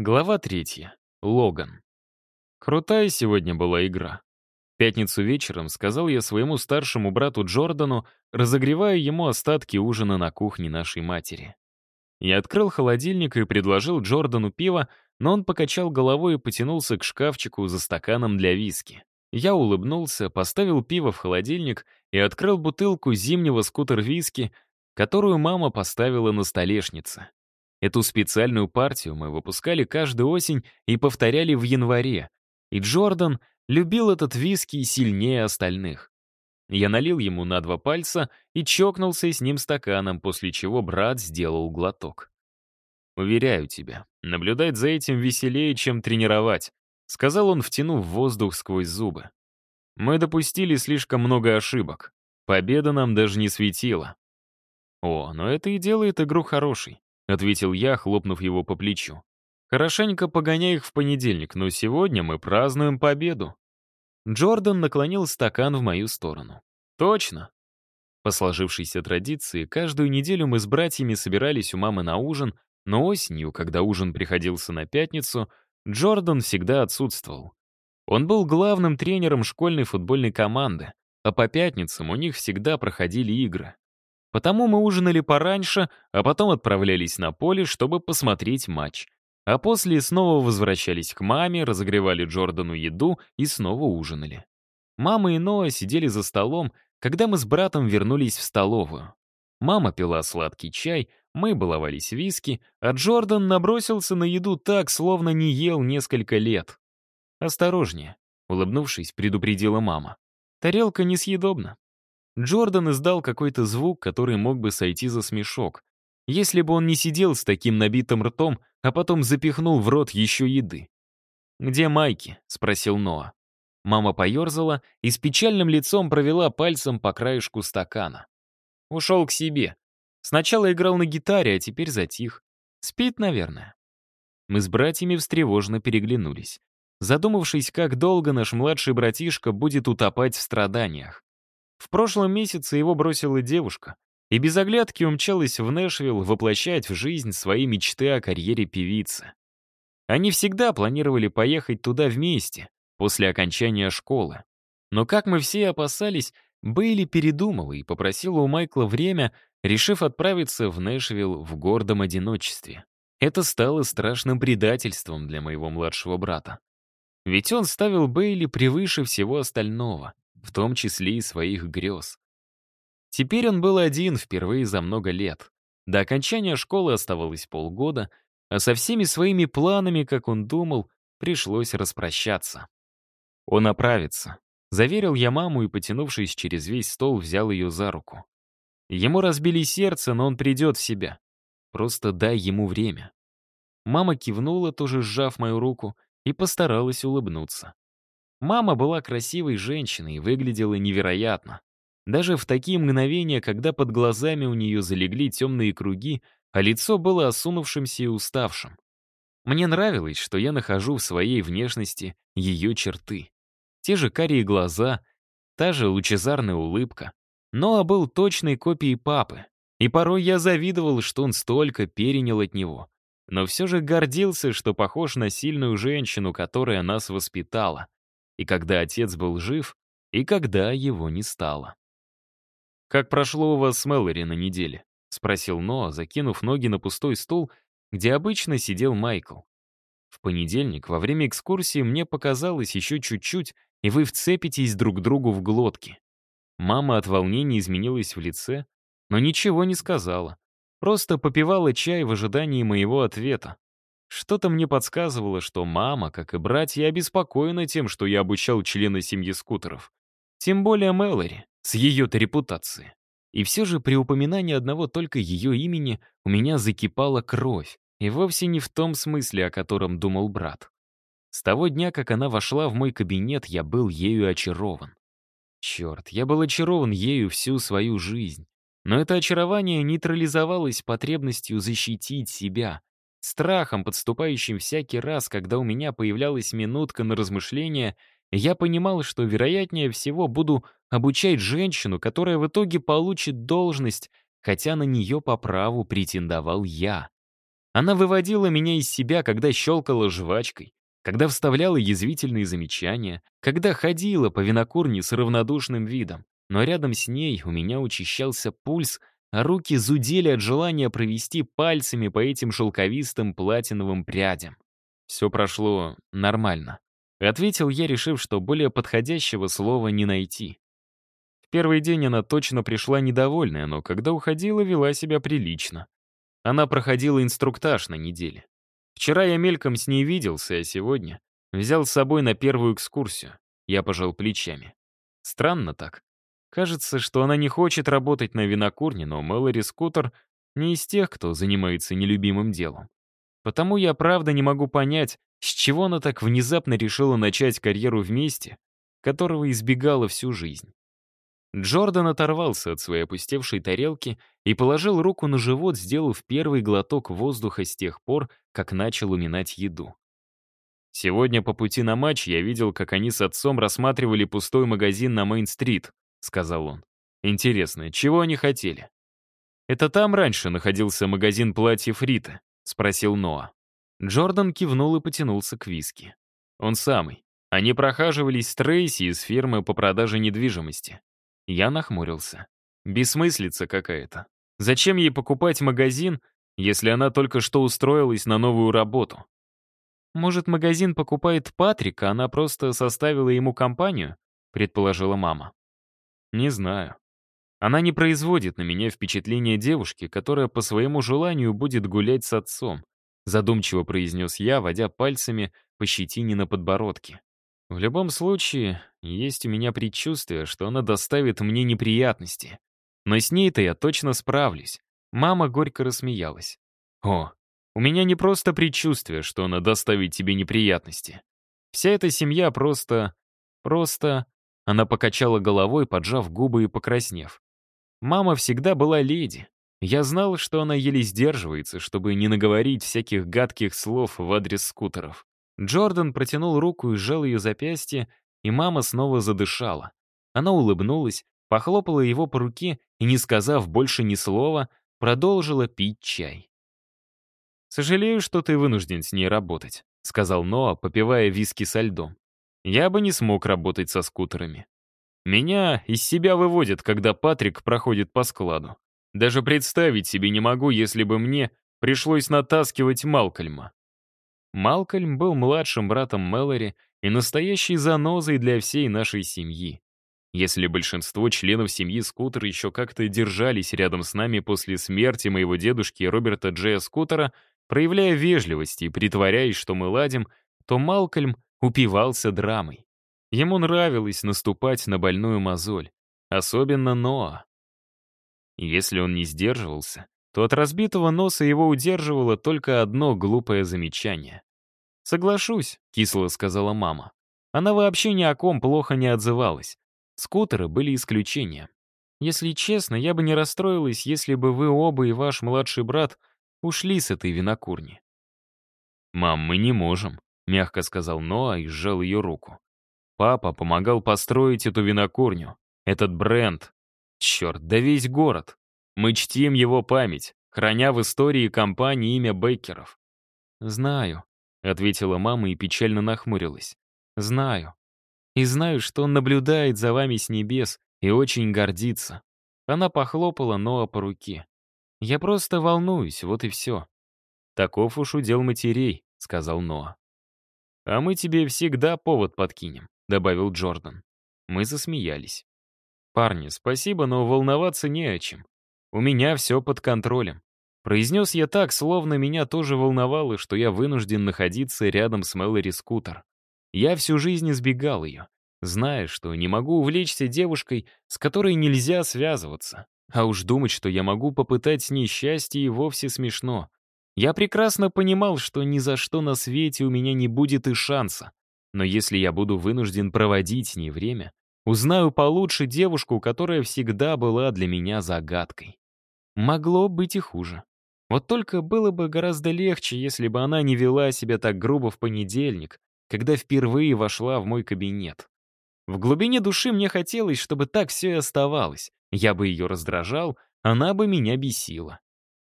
Глава третья. Логан. Крутая сегодня была игра. В пятницу вечером сказал я своему старшему брату Джордану, разогревая ему остатки ужина на кухне нашей матери. Я открыл холодильник и предложил Джордану пиво, но он покачал головой и потянулся к шкафчику за стаканом для виски. Я улыбнулся, поставил пиво в холодильник и открыл бутылку зимнего скутер-виски, которую мама поставила на столешнице. Эту специальную партию мы выпускали каждую осень и повторяли в январе. И Джордан любил этот виски сильнее остальных. Я налил ему на два пальца и чокнулся с ним стаканом, после чего брат сделал глоток. «Уверяю тебя, наблюдать за этим веселее, чем тренировать», сказал он, втянув воздух сквозь зубы. «Мы допустили слишком много ошибок. Победа нам даже не светила». «О, но это и делает игру хорошей. — ответил я, хлопнув его по плечу. «Хорошенько погоняй их в понедельник, но сегодня мы празднуем победу». Джордан наклонил стакан в мою сторону. «Точно». По сложившейся традиции, каждую неделю мы с братьями собирались у мамы на ужин, но осенью, когда ужин приходился на пятницу, Джордан всегда отсутствовал. Он был главным тренером школьной футбольной команды, а по пятницам у них всегда проходили игры. Потому мы ужинали пораньше, а потом отправлялись на поле, чтобы посмотреть матч. А после снова возвращались к маме, разогревали Джордану еду и снова ужинали. Мама и Ноа сидели за столом, когда мы с братом вернулись в столовую. Мама пила сладкий чай, мы баловались виски, а Джордан набросился на еду так, словно не ел несколько лет. «Осторожнее», — улыбнувшись, предупредила мама. «Тарелка несъедобна». Джордан издал какой-то звук, который мог бы сойти за смешок, если бы он не сидел с таким набитым ртом, а потом запихнул в рот еще еды. «Где Майки?» — спросил Ноа. Мама поерзала и с печальным лицом провела пальцем по краешку стакана. Ушел к себе. Сначала играл на гитаре, а теперь затих. Спит, наверное. Мы с братьями встревоженно переглянулись, задумавшись, как долго наш младший братишка будет утопать в страданиях. В прошлом месяце его бросила девушка, и без оглядки умчалась в Нэшвилл воплощать в жизнь свои мечты о карьере певицы. Они всегда планировали поехать туда вместе, после окончания школы. Но, как мы все опасались, Бейли передумала и попросила у Майкла время, решив отправиться в Нэшвилл в гордом одиночестве. Это стало страшным предательством для моего младшего брата. Ведь он ставил Бейли превыше всего остального в том числе и своих грез. Теперь он был один впервые за много лет. До окончания школы оставалось полгода, а со всеми своими планами, как он думал, пришлось распрощаться. Он оправится. Заверил я маму и, потянувшись через весь стол, взял ее за руку. Ему разбили сердце, но он придет в себя. Просто дай ему время. Мама кивнула, тоже сжав мою руку, и постаралась улыбнуться. Мама была красивой женщиной и выглядела невероятно. Даже в такие мгновения, когда под глазами у нее залегли темные круги, а лицо было осунувшимся и уставшим. Мне нравилось, что я нахожу в своей внешности ее черты. Те же карие глаза, та же лучезарная улыбка. Ноа был точной копией папы, и порой я завидовал, что он столько перенял от него. Но все же гордился, что похож на сильную женщину, которая нас воспитала и когда отец был жив, и когда его не стало. «Как прошло у вас с Мэлори на неделе?» — спросил Ноа, закинув ноги на пустой стул, где обычно сидел Майкл. В понедельник во время экскурсии мне показалось еще чуть-чуть, и вы вцепитесь друг другу в глотки. Мама от волнения изменилась в лице, но ничего не сказала. Просто попивала чай в ожидании моего ответа. Что-то мне подсказывало, что мама, как и братья, обеспокоена тем, что я обучал члена семьи скутеров. Тем более Мэлори, с ее-то репутацией. И все же при упоминании одного только ее имени у меня закипала кровь, и вовсе не в том смысле, о котором думал брат. С того дня, как она вошла в мой кабинет, я был ею очарован. Черт, я был очарован ею всю свою жизнь. Но это очарование нейтрализовалось потребностью защитить себя, Страхом, подступающим всякий раз, когда у меня появлялась минутка на размышление, я понимал, что, вероятнее всего, буду обучать женщину, которая в итоге получит должность, хотя на нее по праву претендовал я. Она выводила меня из себя, когда щелкала жвачкой, когда вставляла язвительные замечания, когда ходила по винокурне с равнодушным видом. Но рядом с ней у меня учащался пульс, руки зудели от желания провести пальцами по этим шелковистым платиновым прядям. Все прошло нормально. Ответил я, решив, что более подходящего слова не найти. В первый день она точно пришла недовольная, но когда уходила, вела себя прилично. Она проходила инструктаж на неделе. Вчера я мельком с ней виделся, а сегодня взял с собой на первую экскурсию. Я пожал плечами. Странно так. Кажется, что она не хочет работать на винокурне, но Мэлори Скутер не из тех, кто занимается нелюбимым делом. Потому я правда не могу понять, с чего она так внезапно решила начать карьеру вместе, которого избегала всю жизнь. Джордан оторвался от своей опустевшей тарелки и положил руку на живот, сделав первый глоток воздуха с тех пор, как начал уминать еду. Сегодня по пути на матч я видел, как они с отцом рассматривали пустой магазин на Мейн-стрит, — сказал он. «Интересно, чего они хотели?» «Это там раньше находился магазин платьев Рита?» — спросил Ноа. Джордан кивнул и потянулся к виски. «Он самый. Они прохаживались с Трейси из фирмы по продаже недвижимости». Я нахмурился. Бессмыслица какая-то. Зачем ей покупать магазин, если она только что устроилась на новую работу? «Может, магазин покупает Патрика, она просто составила ему компанию?» — предположила мама. Не знаю. Она не производит на меня впечатление девушки, которая по своему желанию будет гулять с отцом, задумчиво произнес я, водя пальцами по щетине на подбородке. В любом случае, есть у меня предчувствие, что она доставит мне неприятности. Но с ней-то я точно справлюсь. Мама горько рассмеялась. О, у меня не просто предчувствие, что она доставит тебе неприятности. Вся эта семья просто... просто... Она покачала головой, поджав губы и покраснев. Мама всегда была леди. Я знал, что она еле сдерживается, чтобы не наговорить всяких гадких слов в адрес скутеров. Джордан протянул руку и сжал ее запястье, и мама снова задышала. Она улыбнулась, похлопала его по руке и, не сказав больше ни слова, продолжила пить чай. «Сожалею, что ты вынужден с ней работать», — сказал Ноа, попивая виски со льдом. Я бы не смог работать со скутерами. Меня из себя выводит, когда Патрик проходит по складу. Даже представить себе не могу, если бы мне пришлось натаскивать Малкольма. Малкольм был младшим братом Мэлори и настоящей занозой для всей нашей семьи. Если большинство членов семьи Скутер еще как-то держались рядом с нами после смерти моего дедушки Роберта Джея Скутера, проявляя вежливость и притворяясь, что мы ладим, то Малкольм упивался драмой. Ему нравилось наступать на больную мозоль, особенно Ноа. Если он не сдерживался, то от разбитого носа его удерживало только одно глупое замечание. «Соглашусь», — кисло сказала мама. Она вообще ни о ком плохо не отзывалась. Скутеры были исключением. Если честно, я бы не расстроилась, если бы вы оба и ваш младший брат ушли с этой винокурни. «Мам, мы не можем», мягко сказал Ноа и сжал ее руку. Папа помогал построить эту винокурню, этот бренд. Черт, да весь город. Мы чтим его память, храня в истории компании имя Бейкеров. «Знаю», — ответила мама и печально нахмурилась. «Знаю. И знаю, что он наблюдает за вами с небес и очень гордится». Она похлопала Ноа по руке. «Я просто волнуюсь, вот и все». «Таков уж удел матерей», — сказал Ноа. «А мы тебе всегда повод подкинем», — добавил Джордан. Мы засмеялись. «Парни, спасибо, но волноваться не о чем. У меня все под контролем». Произнес я так, словно меня тоже волновало, что я вынужден находиться рядом с Мэлори Скутер. Я всю жизнь избегал ее, зная, что не могу увлечься девушкой, с которой нельзя связываться. А уж думать, что я могу попытать с ней счастье, и вовсе смешно. Я прекрасно понимал, что ни за что на свете у меня не будет и шанса. Но если я буду вынужден проводить с ней время, узнаю получше девушку, которая всегда была для меня загадкой. Могло быть и хуже. Вот только было бы гораздо легче, если бы она не вела себя так грубо в понедельник, когда впервые вошла в мой кабинет. В глубине души мне хотелось, чтобы так все и оставалось. Я бы ее раздражал, она бы меня бесила.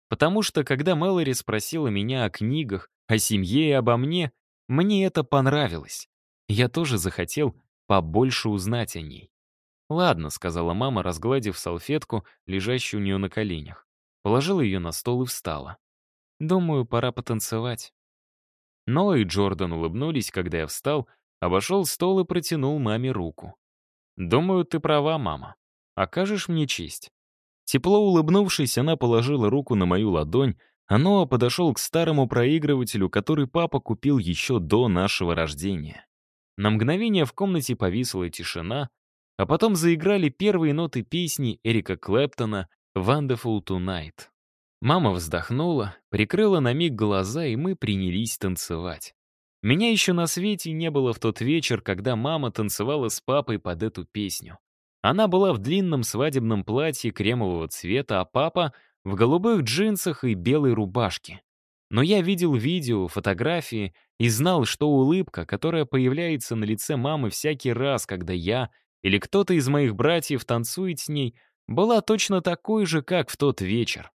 Потому что, когда Мэлори спросила меня о книгах, о семье и обо мне, мне это понравилось. Я тоже захотел побольше узнать о ней. «Ладно», — сказала мама, разгладив салфетку, лежащую у нее на коленях. Положила ее на стол и встала. «Думаю, пора потанцевать». Но и Джордан улыбнулись, когда я встал, обошел стол и протянул маме руку. «Думаю, ты права, мама. Окажешь мне честь?» Тепло улыбнувшись, она положила руку на мою ладонь, а Ноа подошел к старому проигрывателю, который папа купил еще до нашего рождения. На мгновение в комнате повисла тишина, а потом заиграли первые ноты песни Эрика Клэптона «Wonderful Tonight». Мама вздохнула, прикрыла на миг глаза, и мы принялись танцевать. Меня еще на свете не было в тот вечер, когда мама танцевала с папой под эту песню. Она была в длинном свадебном платье кремового цвета, а папа — в голубых джинсах и белой рубашке. Но я видел видео, фотографии и знал, что улыбка, которая появляется на лице мамы всякий раз, когда я или кто-то из моих братьев танцует с ней, была точно такой же, как в тот вечер.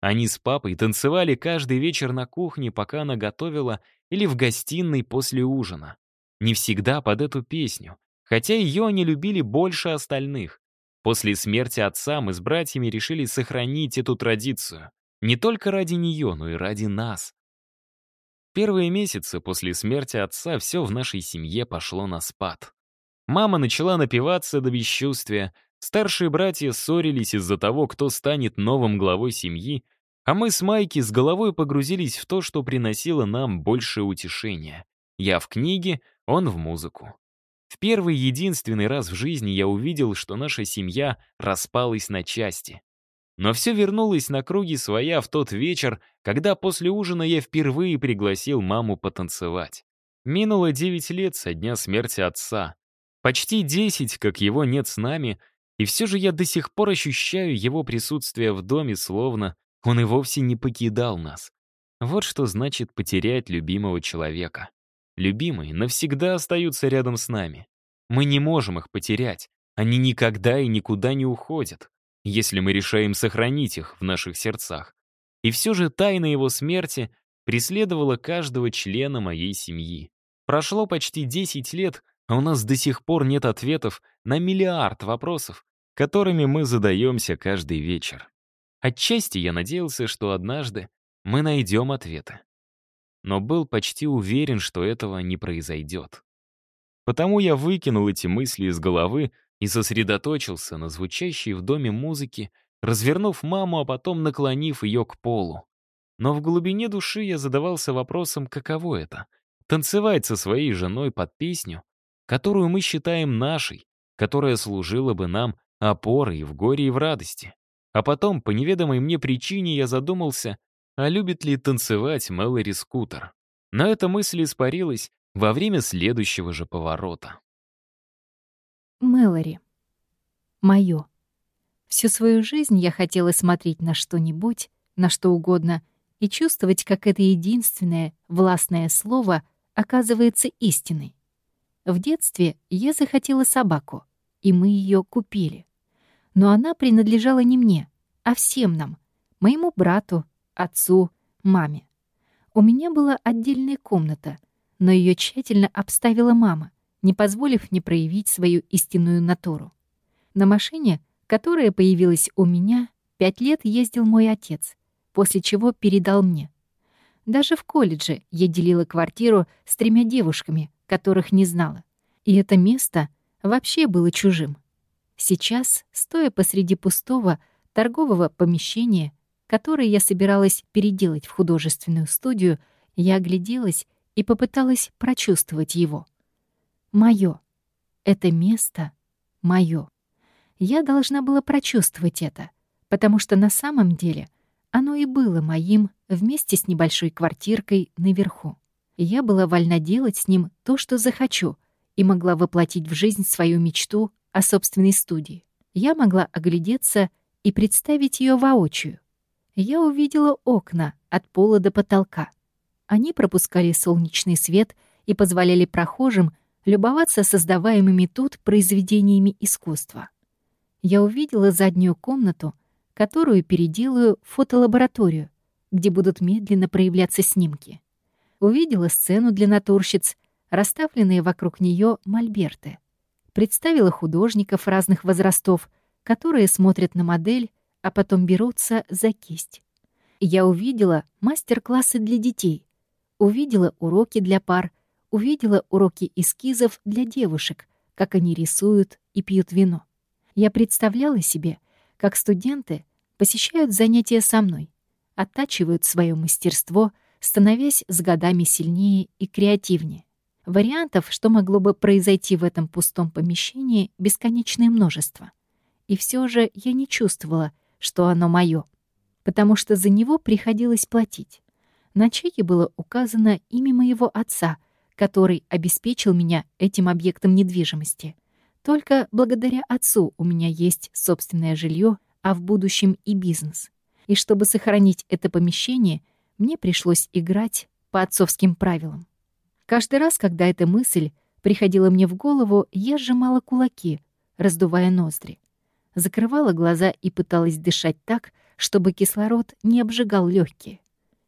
Они с папой танцевали каждый вечер на кухне, пока она готовила, или в гостиной после ужина. Не всегда под эту песню, хотя ее они любили больше остальных. После смерти отца мы с братьями решили сохранить эту традицию. Не только ради нее, но и ради нас. Первые месяцы после смерти отца все в нашей семье пошло на спад. Мама начала напиваться до бесчувствия, старшие братья ссорились из-за того, кто станет новым главой семьи, а мы с Майки с головой погрузились в то, что приносило нам большее утешение. Я в книге, он в музыку. В первый единственный раз в жизни я увидел, что наша семья распалась на части. Но все вернулось на круги своя в тот вечер, когда после ужина я впервые пригласил маму потанцевать. Минуло 9 лет со дня смерти отца. Почти 10, как его нет с нами, и все же я до сих пор ощущаю его присутствие в доме, словно он и вовсе не покидал нас. Вот что значит потерять любимого человека. Любимые навсегда остаются рядом с нами. Мы не можем их потерять. Они никогда и никуда не уходят, если мы решаем сохранить их в наших сердцах. И все же тайна его смерти преследовала каждого члена моей семьи. Прошло почти 10 лет, а у нас до сих пор нет ответов на миллиард вопросов, которыми мы задаемся каждый вечер. Отчасти я надеялся, что однажды мы найдем ответы. Но был почти уверен, что этого не произойдет. Потому я выкинул эти мысли из головы и сосредоточился на звучащей в доме музыке, развернув маму, а потом наклонив ее к полу. Но в глубине души я задавался вопросом, каково это — танцевать со своей женой под песню, которую мы считаем нашей, которая служила бы нам опорой в горе и в радости. А потом, по неведомой мне причине, я задумался, а любит ли танцевать Мэлори Скутер. Но эта мысль испарилась во время следующего же поворота. Мэлори. Моё. Всю свою жизнь я хотела смотреть на что-нибудь, на что угодно, и чувствовать, как это единственное властное слово оказывается истиной. В детстве я захотела собаку, и мы ее купили но она принадлежала не мне, а всем нам, моему брату, отцу, маме. У меня была отдельная комната, но ее тщательно обставила мама, не позволив мне проявить свою истинную натуру. На машине, которая появилась у меня, пять лет ездил мой отец, после чего передал мне. Даже в колледже я делила квартиру с тремя девушками, которых не знала. И это место вообще было чужим. Сейчас, стоя посреди пустого торгового помещения, которое я собиралась переделать в художественную студию, я огляделась и попыталась прочувствовать его. Моё. Это место моё. Я должна была прочувствовать это, потому что на самом деле оно и было моим вместе с небольшой квартиркой наверху. Я была вольна делать с ним то, что захочу, и могла воплотить в жизнь свою мечту о собственной студии. Я могла оглядеться и представить ее воочию. Я увидела окна от пола до потолка. Они пропускали солнечный свет и позволяли прохожим любоваться создаваемыми тут произведениями искусства. Я увидела заднюю комнату, которую переделаю в фотолабораторию, где будут медленно проявляться снимки. Увидела сцену для натурщиц, расставленные вокруг нее мольберты. Представила художников разных возрастов, которые смотрят на модель, а потом берутся за кисть. Я увидела мастер-классы для детей, увидела уроки для пар, увидела уроки эскизов для девушек, как они рисуют и пьют вино. Я представляла себе, как студенты посещают занятия со мной, оттачивают свое мастерство, становясь с годами сильнее и креативнее. Вариантов, что могло бы произойти в этом пустом помещении, бесконечное множество. И все же я не чувствовала, что оно мое, потому что за него приходилось платить. На чеке было указано имя моего отца, который обеспечил меня этим объектом недвижимости. Только благодаря отцу у меня есть собственное жилье, а в будущем и бизнес. И чтобы сохранить это помещение, мне пришлось играть по отцовским правилам. Каждый раз, когда эта мысль приходила мне в голову, я сжимала кулаки, раздувая ноздри. Закрывала глаза и пыталась дышать так, чтобы кислород не обжигал легкие.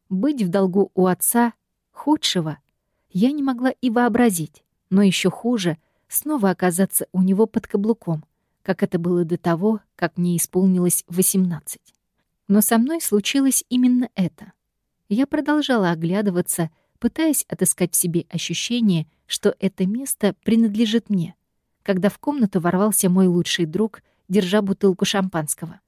Быть в долгу у отца худшего я не могла и вообразить, но еще хуже — снова оказаться у него под каблуком, как это было до того, как мне исполнилось 18. Но со мной случилось именно это. Я продолжала оглядываться, пытаясь отыскать в себе ощущение, что это место принадлежит мне, когда в комнату ворвался мой лучший друг, держа бутылку шампанского.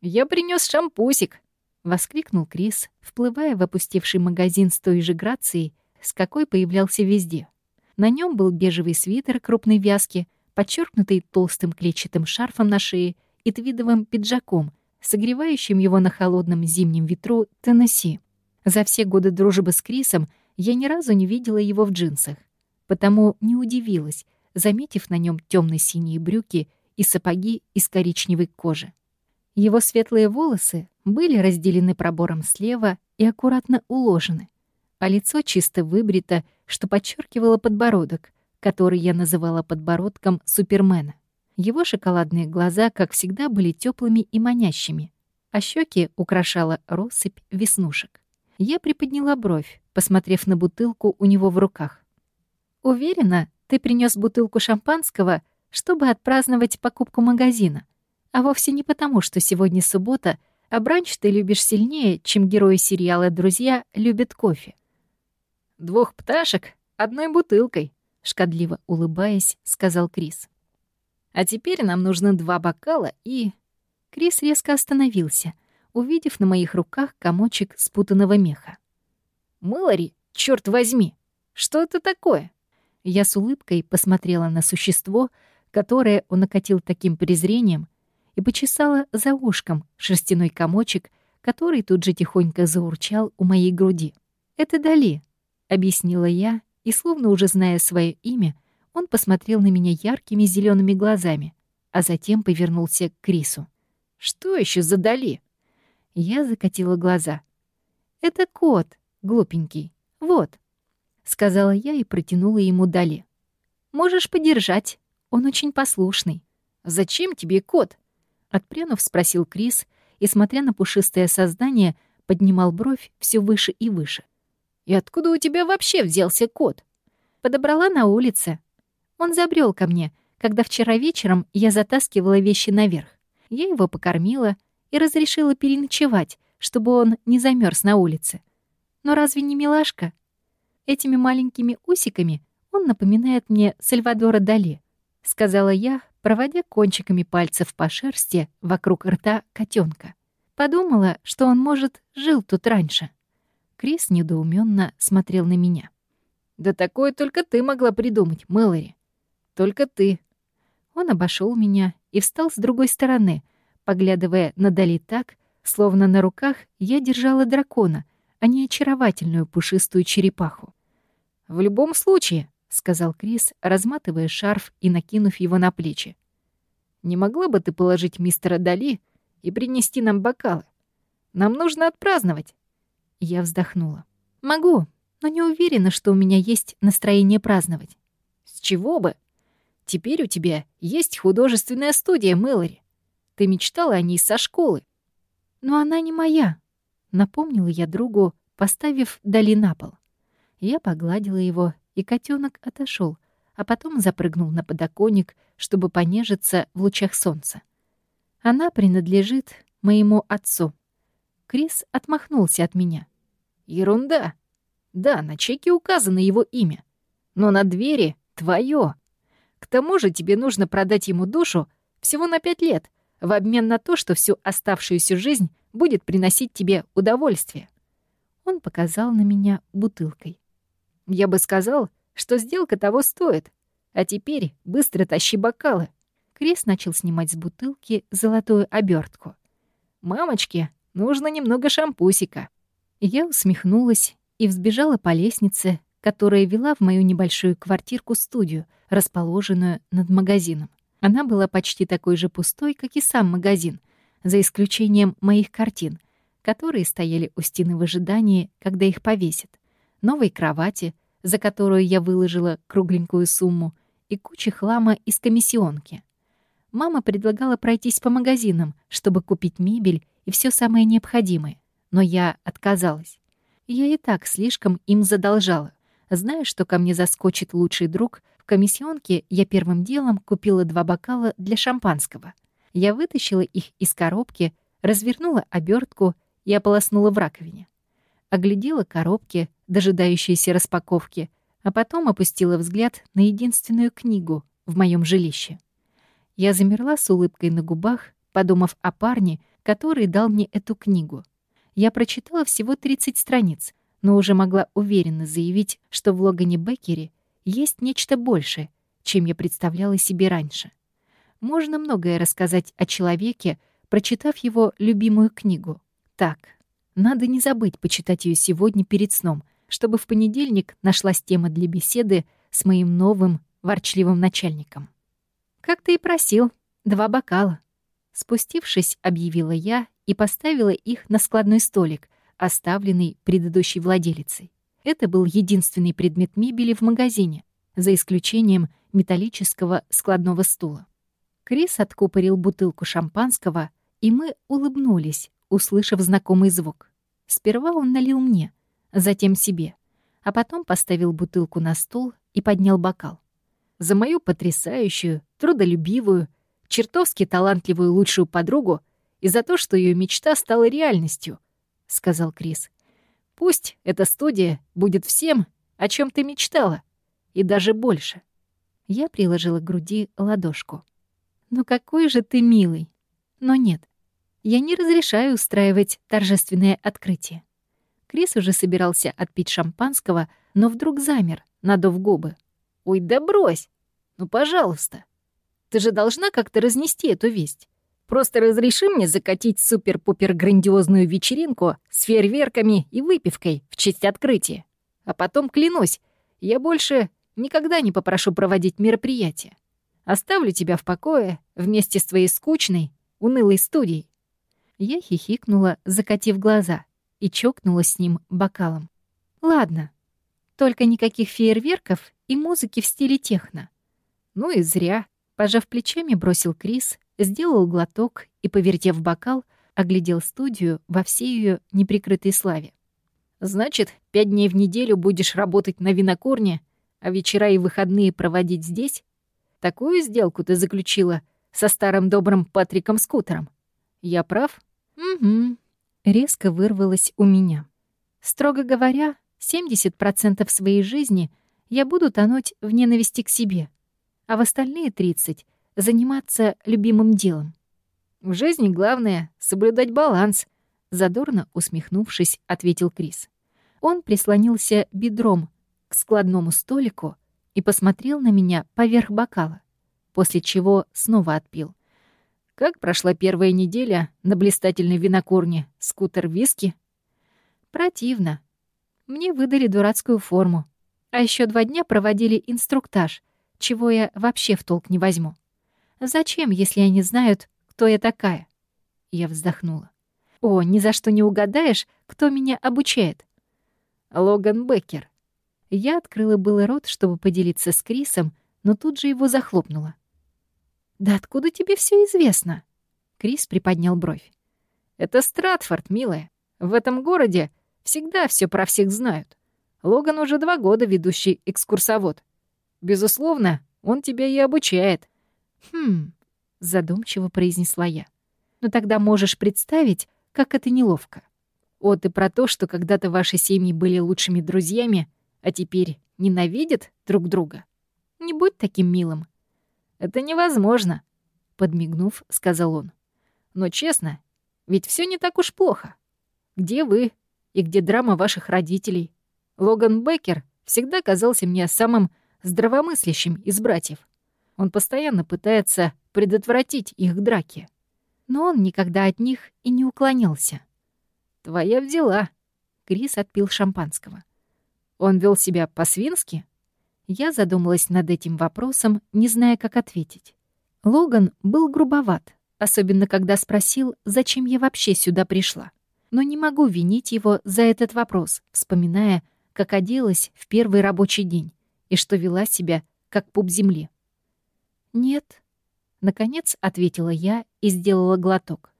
«Я принес шампусик!» — воскликнул Крис, вплывая в опустевший магазин с той же грацией, с какой появлялся везде. На нем был бежевый свитер крупной вязки, подчеркнутый толстым клетчатым шарфом на шее и твидовым пиджаком, согревающим его на холодном зимнем ветру Теннесси. За все годы дружбы с Крисом я ни разу не видела его в джинсах, потому не удивилась, заметив на нем темно-синие брюки и сапоги из коричневой кожи. Его светлые волосы были разделены пробором слева и аккуратно уложены, а лицо чисто выбрито, что подчеркивало подбородок, который я называла подбородком Супермена. Его шоколадные глаза, как всегда, были теплыми и манящими, а щеки украшала россыпь веснушек. Я приподняла бровь, посмотрев на бутылку у него в руках. «Уверена, ты принес бутылку шампанского, чтобы отпраздновать покупку магазина, а вовсе не потому, что сегодня суббота, а бранч ты любишь сильнее, чем герои сериала «Друзья» любят кофе». «Двух пташек одной бутылкой», — шкодливо улыбаясь, сказал Крис. «А теперь нам нужно два бокала и...» Крис резко остановился, увидев на моих руках комочек спутанного меха. «Мэлори, черт возьми! Что это такое?» Я с улыбкой посмотрела на существо, которое он накатил таким презрением, и почесала за ушком шерстяной комочек, который тут же тихонько заурчал у моей груди. «Это Дали», — объяснила я, и, словно уже зная свое имя, он посмотрел на меня яркими зелеными глазами, а затем повернулся к Крису. «Что еще за Дали?» Я закатила глаза. «Это кот, глупенький. Вот», — сказала я и протянула ему Дали. «Можешь подержать, он очень послушный». «Зачем тебе кот?» Отпрянув, спросил Крис и, смотря на пушистое создание, поднимал бровь все выше и выше. «И откуда у тебя вообще взялся кот?» «Подобрала на улице. Он забрел ко мне, когда вчера вечером я затаскивала вещи наверх. Я его покормила и разрешила переночевать, чтобы он не замерз на улице. Но разве не милашка? Этими маленькими усиками он напоминает мне Сальвадора Дали», — сказала я, проводя кончиками пальцев по шерсти вокруг рта котенка. Подумала, что он, может, жил тут раньше. Крис недоуменно смотрел на меня. «Да такое только ты могла придумать, Мэлори. Только ты». Он обошел меня и встал с другой стороны, поглядывая на Дали так, словно на руках я держала дракона, а не очаровательную пушистую черепаху. «В любом случае», — сказал Крис, разматывая шарф и накинув его на плечи. «Не могла бы ты положить мистера Дали и принести нам бокалы? Нам нужно отпраздновать». Я вздохнула. «Могу, но не уверена, что у меня есть настроение праздновать». «С чего бы? Теперь у тебя есть художественная студия, Мэлори. Ты мечтала о ней со школы. «Но она не моя», — напомнила я другу, поставив Дали на пол. Я погладила его, и котенок отошел, а потом запрыгнул на подоконник, чтобы понежиться в лучах солнца. Она принадлежит моему отцу. Крис отмахнулся от меня. Ерунда. Да, на чеке указано его имя. Но на двери твое. К тому же тебе нужно продать ему душу всего на пять лет, в обмен на то, что всю оставшуюся жизнь будет приносить тебе удовольствие. Он показал на меня бутылкой. Я бы сказал, что сделка того стоит. А теперь быстро тащи бокалы. Крис начал снимать с бутылки золотую обертку. «Мамочке, нужно немного шампусика». Я усмехнулась и взбежала по лестнице, которая вела в мою небольшую квартирку-студию, расположенную над магазином. Она была почти такой же пустой, как и сам магазин, за исключением моих картин, которые стояли у стены в ожидании, когда их повесят, новой кровати, за которую я выложила кругленькую сумму, и кучи хлама из комиссионки. Мама предлагала пройтись по магазинам, чтобы купить мебель и все самое необходимое, но я отказалась. Я и так слишком им задолжала. Зная, что ко мне заскочит лучший друг, в комиссионке я первым делом купила два бокала для шампанского. Я вытащила их из коробки, развернула обертку и ополоснула в раковине. Оглядела коробки, дожидающиеся распаковки, а потом опустила взгляд на единственную книгу в моем жилище. Я замерла с улыбкой на губах, подумав о парне, который дал мне эту книгу. Я прочитала всего 30 страниц, но уже могла уверенно заявить, что в Логане Беккере есть нечто большее, чем я представляла себе раньше. Можно многое рассказать о человеке, прочитав его любимую книгу. Так, надо не забыть почитать ее сегодня перед сном, чтобы в понедельник нашлась тема для беседы с моим новым ворчливым начальником. «Как ты и просил. Два бокала». Спустившись, объявила я и поставила их на складной столик, оставленный предыдущей владелицей. Это был единственный предмет мебели в магазине, за исключением металлического складного стула. Крис откупорил бутылку шампанского, и мы улыбнулись, услышав знакомый звук. Сперва он налил мне, затем себе, а потом поставил бутылку на стол и поднял бокал за мою потрясающую, трудолюбивую, чертовски талантливую лучшую подругу и за то, что ее мечта стала реальностью, — сказал Крис. Пусть эта студия будет всем, о чем ты мечтала, и даже больше. Я приложила к груди ладошку. «Ну какой же ты милый!» Но нет, я не разрешаю устраивать торжественное открытие. Крис уже собирался отпить шампанского, но вдруг замер, надув губы. «Ой, да брось! Ну, пожалуйста. Ты же должна как-то разнести эту весть. Просто разреши мне закатить супер-пупер-грандиозную вечеринку с фейерверками и выпивкой в честь открытия. А потом, клянусь, я больше никогда не попрошу проводить мероприятие. Оставлю тебя в покое вместе с твоей скучной, унылой студией». Я хихикнула, закатив глаза, и чокнула с ним бокалом. «Ладно, только никаких фейерверков и музыки в стиле техно. Ну и зря. Пожав плечами, бросил Крис, сделал глоток и, повертев бокал, оглядел студию во всей ее неприкрытой славе. «Значит, пять дней в неделю будешь работать на винокурне, а вечера и выходные проводить здесь? Такую сделку ты заключила со старым добрым Патриком Скутером. Я прав?» «Угу». Резко вырвалось у меня. Строго говоря, 70% своей жизни я буду тонуть в ненависти к себе — а в остальные 30 — заниматься любимым делом. «В жизни главное — соблюдать баланс», — задорно усмехнувшись, ответил Крис. Он прислонился бедром к складному столику и посмотрел на меня поверх бокала, после чего снова отпил. «Как прошла первая неделя на блистательной винокурне? Скутер виски?» «Противно. Мне выдали дурацкую форму. А еще два дня проводили инструктаж — чего я вообще в толк не возьму. Зачем, если они знают, кто я такая? Я вздохнула. О, ни за что не угадаешь, кто меня обучает. Логан Беккер. Я открыла было рот, чтобы поделиться с Крисом, но тут же его захлопнула. «Да откуда тебе все известно?» Крис приподнял бровь. Это Стратфорд, милая. В этом городе всегда все про всех знают. Логан уже два года ведущий экскурсовод. Безусловно, он тебя и обучает. Хм, задумчиво произнесла я. Но «Ну тогда можешь представить, как это неловко. О, ты про то, что когда-то ваши семьи были лучшими друзьями, а теперь ненавидят друг друга? Не будь таким милым. Это невозможно, подмигнув, сказал он. Но честно, ведь все не так уж плохо. Где вы и где драма ваших родителей? Логан Беккер всегда казался мне самым здравомыслящим из братьев. Он постоянно пытается предотвратить их драки. Но он никогда от них и не уклонялся. «Твоя взяла». Крис отпил шампанского. «Он вел себя по-свински?» Я задумалась над этим вопросом, не зная, как ответить. Логан был грубоват, особенно когда спросил, зачем я вообще сюда пришла. Но не могу винить его за этот вопрос, вспоминая, как оделась в первый рабочий день и что вела себя, как пуп земли. «Нет», — наконец ответила я и сделала глоток.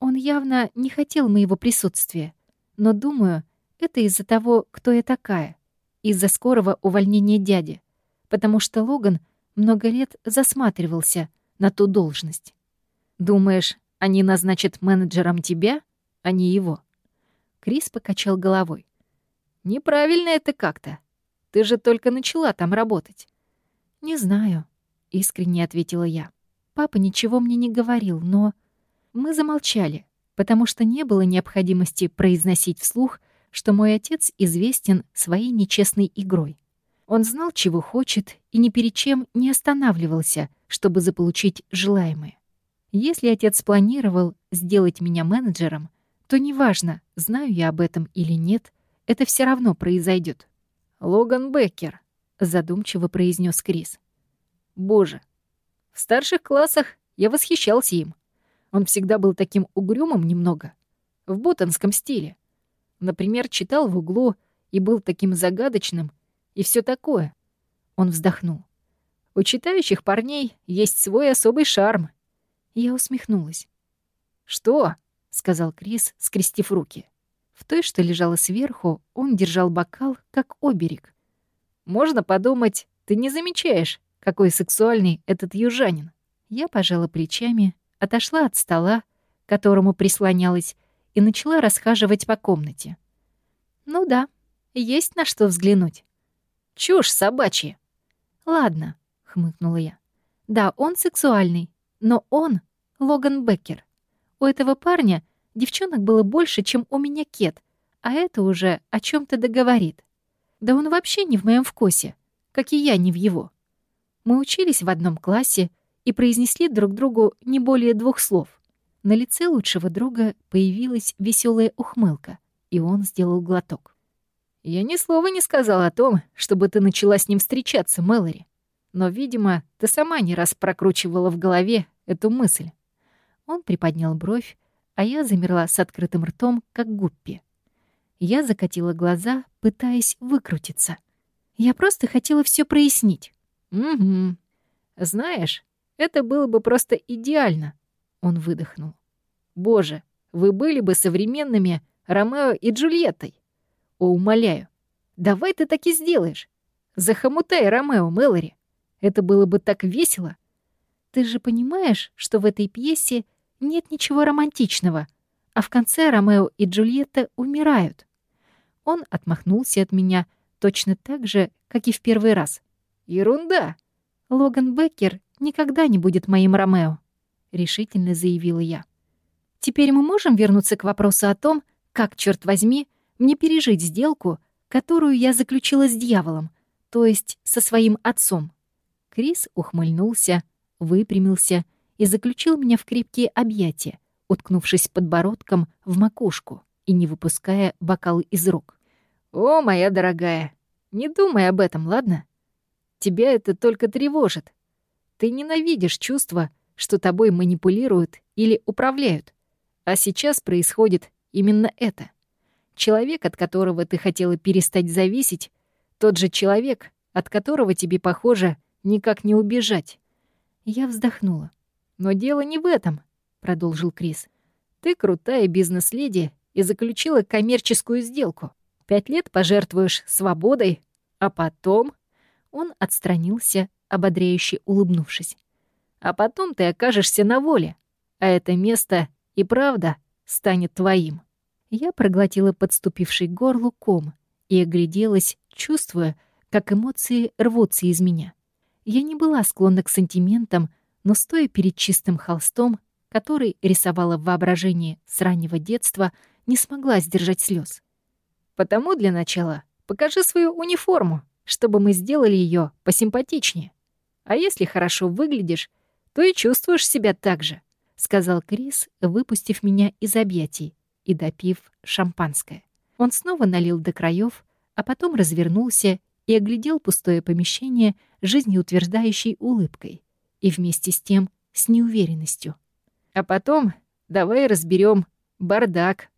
Он явно не хотел моего присутствия, но, думаю, это из-за того, кто я такая, из-за скорого увольнения дяди, потому что Логан много лет засматривался на ту должность. «Думаешь, они назначат менеджером тебя, а не его?» Крис покачал головой. «Неправильно это как-то. Ты же только начала там работать». «Не знаю», — искренне ответила я. «Папа ничего мне не говорил, но...» Мы замолчали, потому что не было необходимости произносить вслух, что мой отец известен своей нечестной игрой. Он знал, чего хочет, и ни перед чем не останавливался, чтобы заполучить желаемое. Если отец планировал сделать меня менеджером, то неважно, знаю я об этом или нет, это все равно произойдет. «Логан Беккер», — задумчиво произнес Крис. «Боже, в старших классах я восхищался им. Он всегда был таким угрюмым немного, в ботанском стиле. Например, читал в углу и был таким загадочным, и все такое. Он вздохнул. У читающих парней есть свой особый шарм. Я усмехнулась. «Что?» — сказал Крис, скрестив руки. В той, что лежала сверху, он держал бокал, как оберег. «Можно подумать, ты не замечаешь, какой сексуальный этот южанин». Я пожала плечами, отошла от стола, к которому прислонялась, и начала расхаживать по комнате. Ну да, есть на что взглянуть. Чушь собачья. Ладно, хмыкнула я. Да, он сексуальный, но он — Логан Беккер. У этого парня девчонок было больше, чем у меня кет, а это уже о чем то договорит. Да он вообще не в моем вкусе, как и я не в его. Мы учились в одном классе, и произнесли друг другу не более двух слов. На лице лучшего друга появилась веселая ухмылка, и он сделал глоток. «Я ни слова не сказал о том, чтобы ты начала с ним встречаться, Мэлори. Но, видимо, ты сама не раз прокручивала в голове эту мысль». Он приподнял бровь, а я замерла с открытым ртом, как гуппи. Я закатила глаза, пытаясь выкрутиться. Я просто хотела все прояснить. «Угу. Знаешь, это было бы просто идеально. Он выдохнул. Боже, вы были бы современными Ромео и Джульеттой. О, умоляю, давай ты так и сделаешь. Захомутай Ромео, Мэлори. Это было бы так весело. Ты же понимаешь, что в этой пьесе нет ничего романтичного, а в конце Ромео и Джульетта умирают. Он отмахнулся от меня точно так же, как и в первый раз. Ерунда. Логан Беккер никогда не будет моим Ромео», — решительно заявила я. «Теперь мы можем вернуться к вопросу о том, как, черт возьми, мне пережить сделку, которую я заключила с дьяволом, то есть со своим отцом». Крис ухмыльнулся, выпрямился и заключил меня в крепкие объятия, уткнувшись подбородком в макушку и не выпуская бокал из рук. «О, моя дорогая, не думай об этом, ладно? Тебя это только тревожит. Ты ненавидишь чувство, что тобой манипулируют или управляют. А сейчас происходит именно это. Человек, от которого ты хотела перестать зависеть, тот же человек, от которого тебе, похоже, никак не убежать. Я вздохнула. «Но дело не в этом», — продолжил Крис. Ты крутая бизнес-леди и заключила коммерческую сделку. Пять лет пожертвуешь свободой, а потом...» Он отстранился, ободряюще улыбнувшись. «А потом ты окажешься на воле, а это место и правда станет твоим». Я проглотила подступивший горлу ком и огляделась, чувствуя, как эмоции рвутся из меня. Я не была склонна к сантиментам, но стоя перед чистым холстом, который рисовала в воображении с раннего детства, не смогла сдержать слез. Потому для начала покажи свою униформу, чтобы мы сделали ее посимпатичнее. А если хорошо выглядишь, то и чувствуешь себя так же», — сказал Крис, выпустив меня из объятий и допив шампанское. Он снова налил до краев, а потом развернулся и оглядел пустое помещение жизнеутверждающей улыбкой и вместе с тем с неуверенностью. «А потом давай разберем бардак